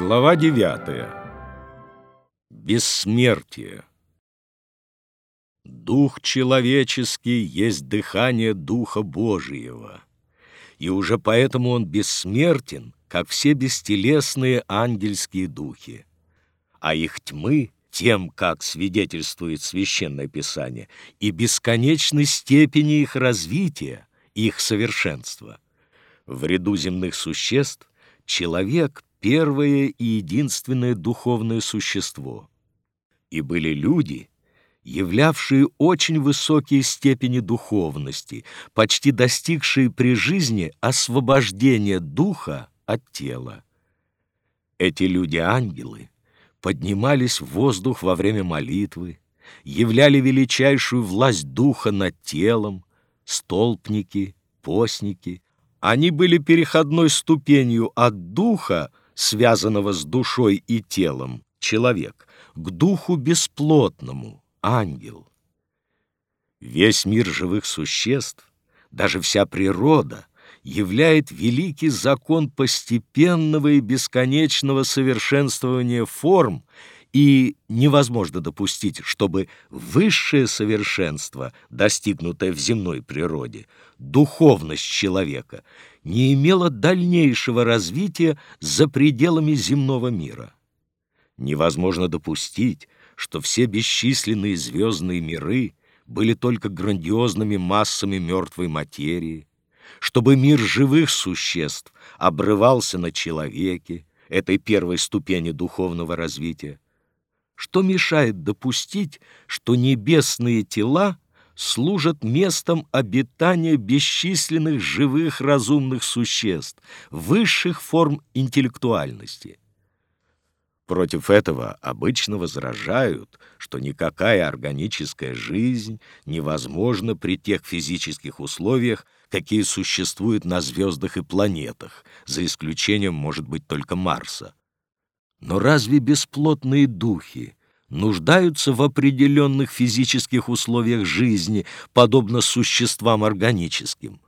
Глава 9. Бессмертие. Дух человеческий есть дыхание Духа Божиего, и уже поэтому он бессмертен, как все бестелесные ангельские духи, а их тьмы тем, как свидетельствует Священное Писание, и бесконечной степени их развития, их совершенства. В ряду земных существ человек — первое и единственное духовное существо. И были люди, являвшие очень высокие степени духовности, почти достигшие при жизни освобождения духа от тела. Эти люди-ангелы поднимались в воздух во время молитвы, являли величайшую власть духа над телом, столпники, постники. Они были переходной ступенью от духа, связанного с душой и телом, человек, к духу бесплотному, ангел. Весь мир живых существ, даже вся природа, являет великий закон постепенного и бесконечного совершенствования форм, и невозможно допустить, чтобы высшее совершенство, достигнутое в земной природе, духовность человека, не имело дальнейшего развития за пределами земного мира. Невозможно допустить, что все бесчисленные звездные миры были только грандиозными массами мертвой материи, чтобы мир живых существ обрывался на человеке, этой первой ступени духовного развития, что мешает допустить, что небесные тела служат местом обитания бесчисленных живых разумных существ, высших форм интеллектуальности. Против этого обычно возражают, что никакая органическая жизнь невозможна при тех физических условиях, какие существуют на звездах и планетах, за исключением, может быть, только Марса. Но разве бесплотные духи нуждаются в определенных физических условиях жизни, подобно существам органическим?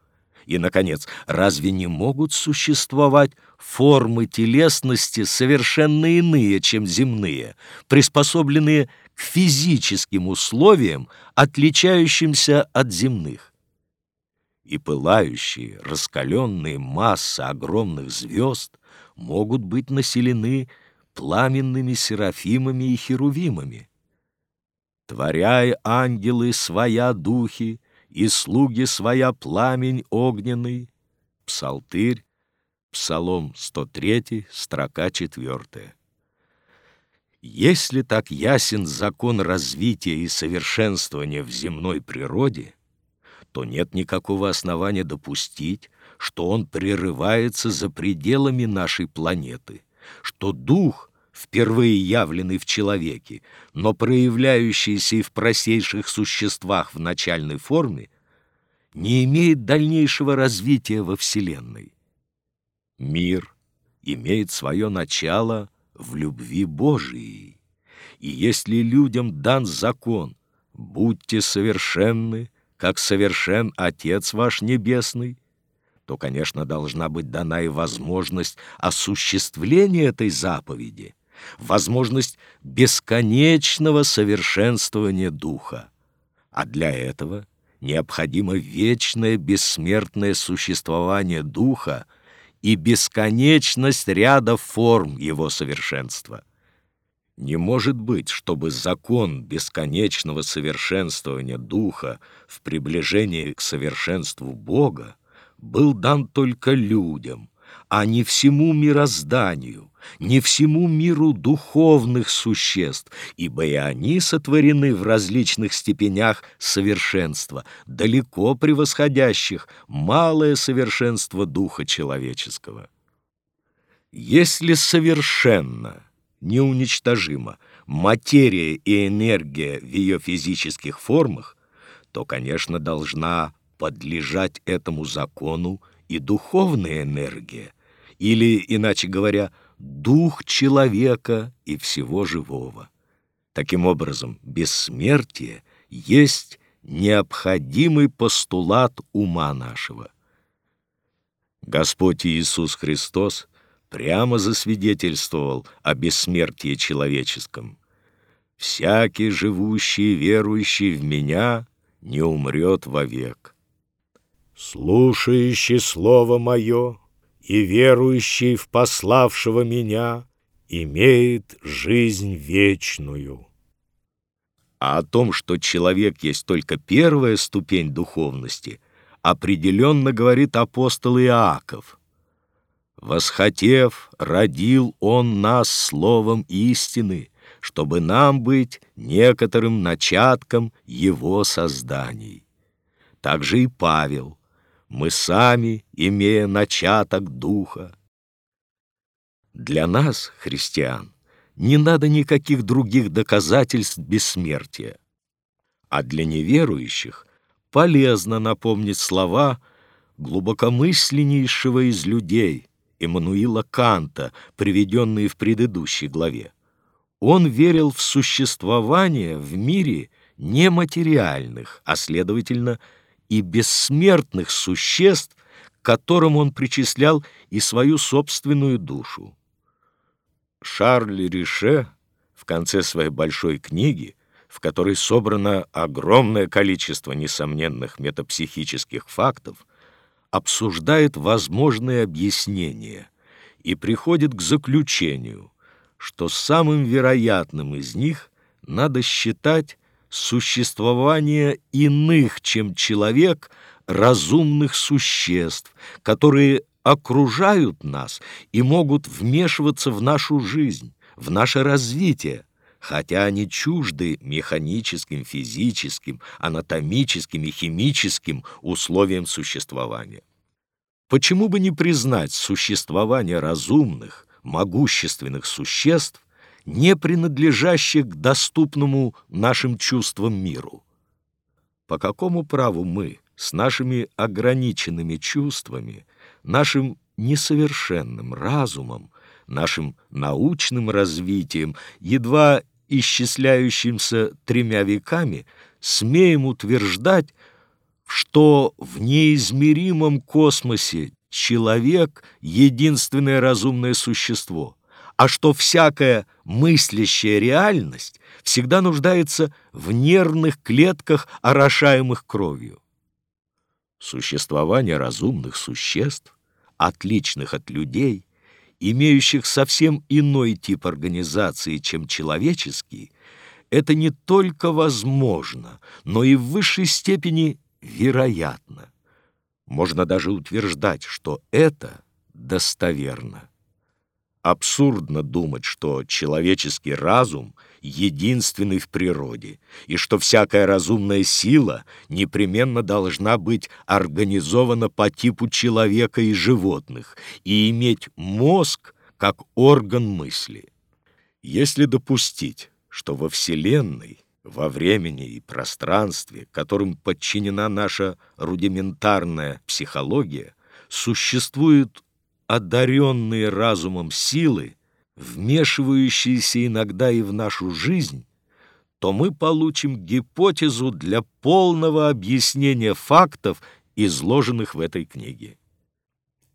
И, наконец, разве не могут существовать формы телесности совершенно иные, чем земные, приспособленные к физическим условиям, отличающимся от земных? И пылающие, раскаленные массы огромных звезд могут быть населены пламенными серафимами и херувимами. Творяй, ангелы, своя духи, и слуги своя пламень огненный. Псалтырь, Псалом 103, строка 4. Если так ясен закон развития и совершенствования в земной природе, то нет никакого основания допустить, что он прерывается за пределами нашей планеты — что дух, впервые явленный в человеке, но проявляющийся и в простейших существах в начальной форме, не имеет дальнейшего развития во Вселенной. Мир имеет свое начало в любви Божией, и если людям дан закон «Будьте совершенны, как совершен Отец ваш Небесный», то, конечно, должна быть дана и возможность осуществления этой заповеди, возможность бесконечного совершенствования духа. А для этого необходимо вечное бессмертное существование духа и бесконечность ряда форм его совершенства. Не может быть, чтобы закон бесконечного совершенствования духа в приближении к совершенству Бога был дан только людям, а не всему мирозданию, не всему миру духовных существ, ибо и они сотворены в различных степенях совершенства, далеко превосходящих малое совершенство духа человеческого. Если совершенно, неуничтожимо материя и энергия в ее физических формах, то, конечно, должна подлежать этому закону и духовная энергия, или, иначе говоря, дух человека и всего живого. Таким образом, бессмертие есть необходимый постулат ума нашего. Господь Иисус Христос прямо засвидетельствовал о бессмертии человеческом. «Всякий, живущий верующий в меня, не умрет вовек». «Слушающий слово мое и верующий в пославшего меня имеет жизнь вечную». А о том, что человек есть только первая ступень духовности, определенно говорит апостол Иаков – Восхотев, родил Он нас словом истины, чтобы нам быть некоторым начатком Его созданий. Также и Павел, мы сами, имея начаток Духа. Для нас, христиан, не надо никаких других доказательств бессмертия. А для неверующих полезно напомнить слова глубокомысленнейшего из людей – Эммануила Канта, приведенные в предыдущей главе. Он верил в существование в мире нематериальных, а, следовательно, и бессмертных существ, к которым он причислял и свою собственную душу. Шарль Рише в конце своей большой книги, в которой собрано огромное количество несомненных метапсихических фактов, обсуждает возможные объяснения и приходит к заключению, что самым вероятным из них надо считать существование иных, чем человек, разумных существ, которые окружают нас и могут вмешиваться в нашу жизнь, в наше развитие, хотя они чужды механическим, физическим, анатомическим и химическим условиям существования. Почему бы не признать существование разумных, могущественных существ, не принадлежащих к доступному нашим чувствам миру? По какому праву мы с нашими ограниченными чувствами, нашим несовершенным разумом, нашим научным развитием, едва исчисляющимся тремя веками, смеем утверждать, что в неизмеримом космосе человек — единственное разумное существо, а что всякая мыслящая реальность всегда нуждается в нервных клетках, орошаемых кровью. Существование разумных существ, отличных от людей — имеющих совсем иной тип организации, чем человеческий, это не только возможно, но и в высшей степени вероятно. Можно даже утверждать, что это достоверно. Абсурдно думать, что человеческий разум единственный в природе, и что всякая разумная сила непременно должна быть организована по типу человека и животных и иметь мозг как орган мысли. Если допустить, что во Вселенной, во времени и пространстве, которым подчинена наша рудиментарная психология, существуют одаренные разумом силы, вмешивающиеся иногда и в нашу жизнь, то мы получим гипотезу для полного объяснения фактов, изложенных в этой книге.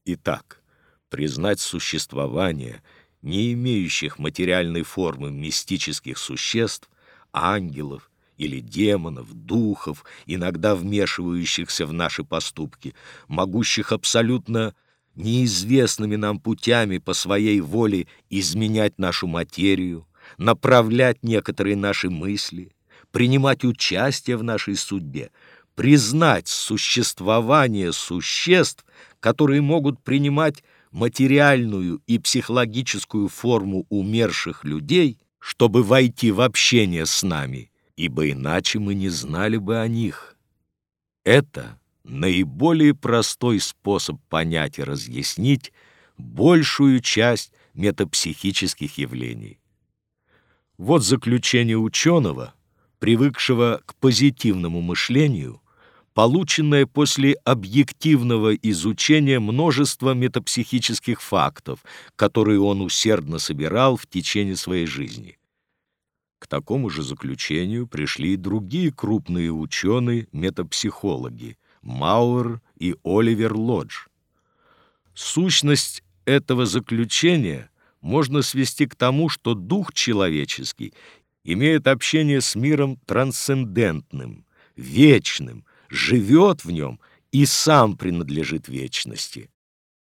Итак, признать существование не имеющих материальной формы мистических существ, ангелов или демонов, духов, иногда вмешивающихся в наши поступки, могущих абсолютно неизвестными нам путями по своей воле изменять нашу материю, направлять некоторые наши мысли, принимать участие в нашей судьбе, признать существование существ, которые могут принимать материальную и психологическую форму умерших людей, чтобы войти в общение с нами, ибо иначе мы не знали бы о них. Это наиболее простой способ понять и разъяснить большую часть метапсихических явлений. Вот заключение ученого, привыкшего к позитивному мышлению, полученное после объективного изучения множества метапсихических фактов, которые он усердно собирал в течение своей жизни. К такому же заключению пришли и другие крупные ученые-метапсихологи – Мауэр и Оливер Лодж. Сущность этого заключения можно свести к тому, что дух человеческий имеет общение с миром трансцендентным, вечным, живет в нем и сам принадлежит вечности.